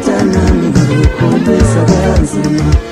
Jangan berhukum bisa berzina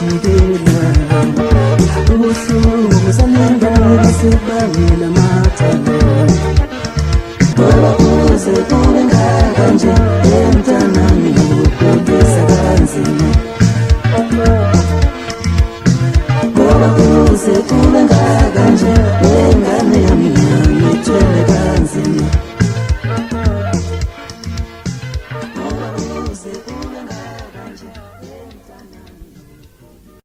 ukujikela ukuhluza nendala sebangela mathando ngoba kuze kube ngaka nje emntanami ukuqondisa kanzima ngoba kuze kube ngaka nje